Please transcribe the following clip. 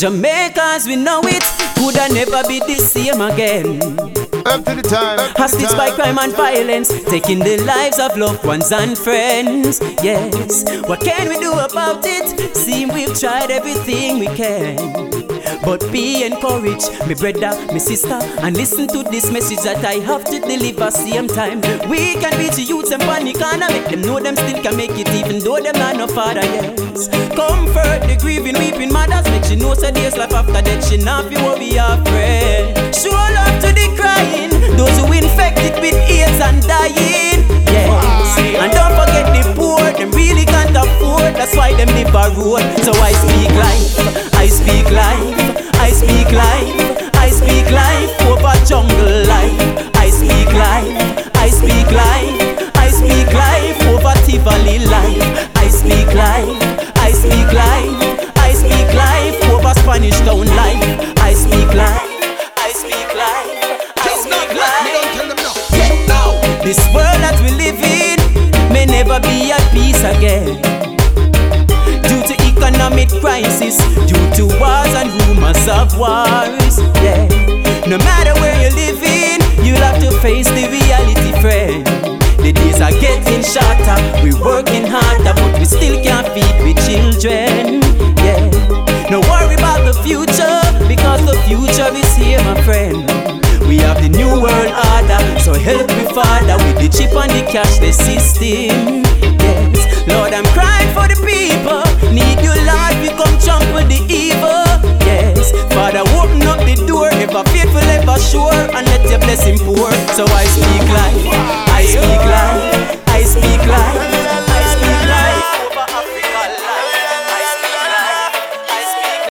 Jamaica as we know it coulda never be the same again. Up to the time. Hostage by crime and violence, taking the lives of loved ones and friends. Yes, what can we do about it? Seem we've tried everything we can. But be encouraged, me brother, me sister, and listen to this message that I have to deliver same time. We can reach the youths and panic and make them know them still can make it, even though them not no father, yes. Comfort the grieving, weeping mothers, make she know say there's life after death, she not be worry afraid. Show love to the crying, those who infected with AIDS and dying, yes. And don't forget the poor, them really can't afford, that's why them live a road. So I speak life, I speak This world that we live in may never be at peace again. Due to economic crisis, due to wars and rumors of wars. Yeah. No matter where you're living, you'll have to face the reality, friend. The days are getting shorter, we're working harder, but we still can't feed we children. Yeah. No worry about the future, because the future is here, my friend. Help me, Father, with the chip and the cashless system. Yes, Lord, I'm crying for the people. Need you, Lord, we come trample the evil. Yes, Father, open up the door, ever faithful, ever sure, and let your blessing pour. So I speak